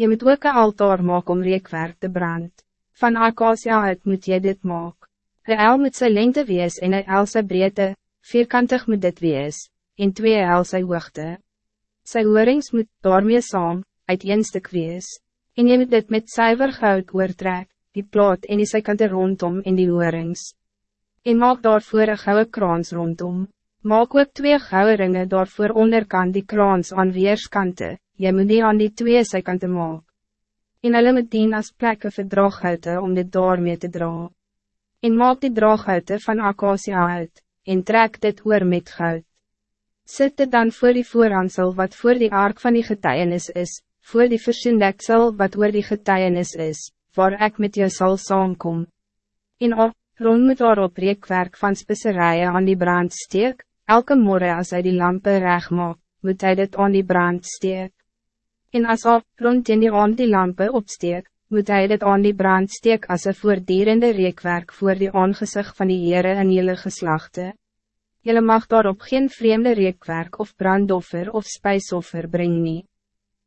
Je moet ook een altaar maken om reekwerk te brand. Van acacia uit moet je dit maken. Een el moet sy lengte wees en een el sy breedte, vierkantig moet dit wees, en twee el sy hoogte. Sy hoorings moet daarmee saam, uit een stuk wees, en je moet dit met zuiver goud oortrek, die plaat en die sykante rondom in die hoorings. En maak daarvoor een gouden kraans rondom. Maak ook twee gouden ringen daarvoor onderkant die kraans aan weerskante, jy moet die aan die twee sykante maak. En hulle moet dien as plekke vir draaghoute om dit daarmee te dra. En maak die draaghoute van acacia uit, en trek dit oor met goud. Sit dit dan voor die voorhansel wat voor die ark van die getuienis is, voor die versoendeksel wat oor die getuienis is, waar ik met jou sal saamkom. En op, rond moet daarop reekwerk van spisserijen aan die brand steek, elke morgen als hij die lampen reg maak, moet hij dit aan die brand steek. En as op, rond in die aan die lampen opsteek, moet hij dit aan die brand steek as een voordierende reekwerk voor die aangezicht van die Heere en jylle geslachte. Jylle mag daarop geen vreemde reekwerk of brandoffer of spijsoffer brengen. nie.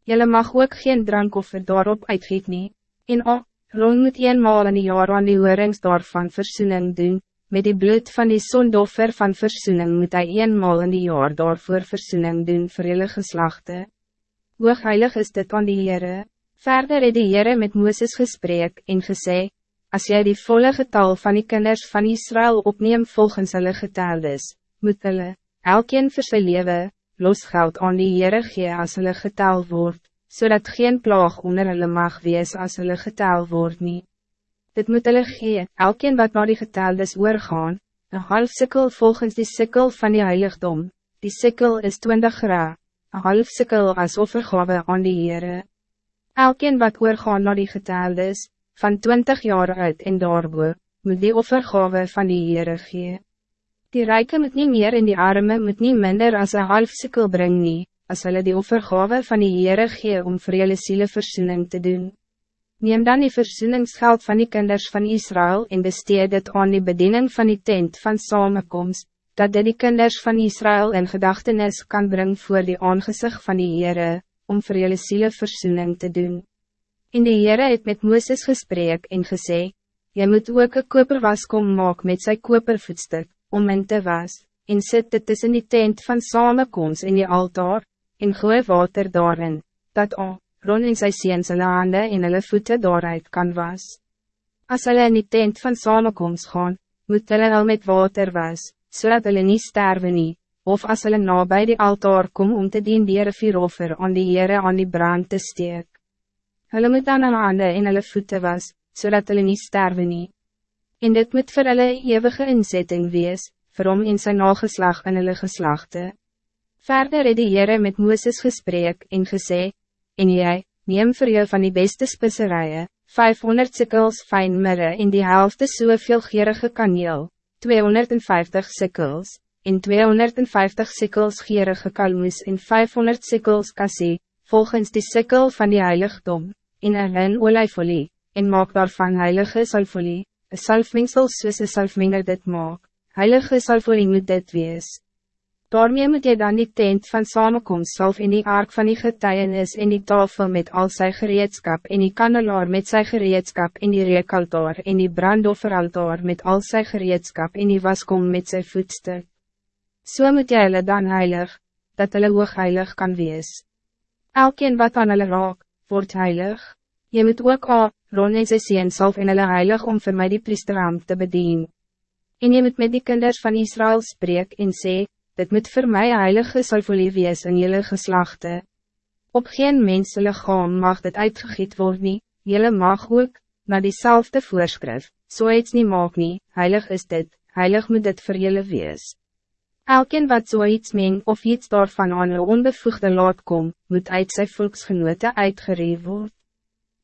Jylle mag ook geen drankoffer daarop uitgeet nie, en op, Ron moet eenmaal in die jaar aan die hoorings daarvan versoening doen, met die bloed van die sondoffer van versoening moet hij eenmaal in die jaar daarvoor versoening doen vir jylle geslachte. Hoogheilig is dit aan die Heere. Verder het die Heere met Mooses gesprek en gesê, Als jij die volle getal van die kinders van Israël opneem volgens hulle getaldes, moet hulle, elkeen vir sy lewe, losgeld aan die Heere gee as hulle getal word zodat geen plaag onder hulle mag wees as hulle getel word nie. Dit moet hulle gee, elkeen wat naar die geteldes oorgaan, een half sikkel volgens die sikkel van die heiligdom, die sikkel is 20 gra, een half sikkel as offergave aan die Heere. Elkeen wat oorgaan naar die geteldes, van 20 jaar uit en daarboe, moet die offergave van die Heere gee. Die rijke moet niet meer in die arme moet niet minder als een half sikkel brengen. nie, as hulle die offergave van die Heere gee om vir julle siele versoening te doen. Neem dan die versoeningsgeld van die kinders van Israël en besteed dit aan die bediening van die tent van samenkomst, dat dit die kinders van Israël in gedachtenis kan brengen voor die aangezicht van die Heere, om vir julle siele versoening te doen. In die Heere het met Mooses gesprek en gesê, Jy moet ook een koperwaskom maak met sy kopervoetstuk, om in te was, en sit dit tussen die tent van samenkomst in die altaar, en gooi water daarin, dat al, Ron en sy seens hulle hande en hulle voete daaruit kan was. As hulle in die tent van samenkomst gaan, moet hulle al met water was, zodat hulle niet sterven nie, of as hulle na by die altaar kom om te dien die vieroffer aan die Heere aan die brand te steek. Hulle moet dan hulle hande en hulle voete was, zodat hulle niet sterven nie. En dit moet vir hulle eeuwige inzetting wees, vir hom in sy nageslag in hulle geslachte. Verder het die Heere met Mooses gesprek en gesê, En jy, neem vir jou van die beste spisserijen, 500 sikkels fijn mirre en die helfte soveel gierige kaneel, 250 sikkels, en 250 sikkels gierige kalmoes en 500 sikkels kassie, volgens die sikkel van die heiligdom, en een lin olijfolie, en maak daarvan heilige salfolie, een salfmengsel soos een salfmenger dit maak, heilige salfolie moet dit wees. Daarmee moet je dan die tent van samenkomst zelf in die ark van die getuienis en die tafel met al zijn gereedschap en die kandelaar met zijn gereedschap en die reekaltaar en die brandofferaltaar met al zijn gereedschap en die waskom met zijn voetstuk. So moet jy hulle dan heilig, dat hulle heilig kan wees. Elkeen wat aan hulle raak, wordt heilig. Je moet ook al, Ron en sy sien self en hulle heilig om voor mij die priesteram te bedienen. En je moet met die kinders van Israël spreek en sê, dit moet voor mij heilige salfolie wees in jullie geslachten. Op geen menselijk lichaam mag dit uitgegiet worden, jullie mag ook, naar diezelfde voorschrift, zo so iets niet mag niet, heilig is dit, heilig moet dit voor jullie wees. Elkeen wat so iets meng of iets daarvan aan een onbevoegde laat kom, moet uit zijn volksgenoten uitgereed worden.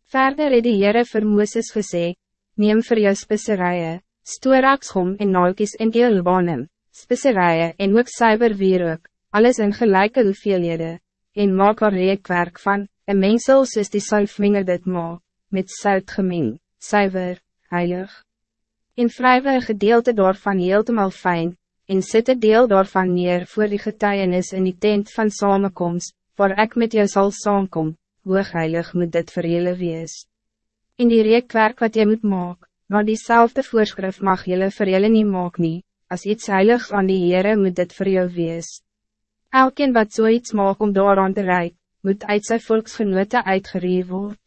Verder het die Heere vir Mooses gesê, neem vir jou spisserijen, stoeraksgom en naalkies en eelbanem, spisserijen en ook cyber wierook, alles in gelijke hoeveelhede, en maak er reekwerk van, een mengsel soos die salfminger dit maak, met sout gemeng, cyber, heilig. En vrywe een gedeelte daarvan heeltemal fijn, en sit een deel daarvan neer voor die getuienis in die tent van samenkomst, waar ik met jou zal saamkom, hoogheilig moet dit vir julle wees. In die reekwerk wat jy moet maak, maar diezelfde voorschrift mag julle vir julle nie maak nie, as iets heiligs aan die Heere moet dit vir jou wees. Elkeen wat zoiets so maak om daaraan te reik, moet uit sy volksgenote uitgereed word.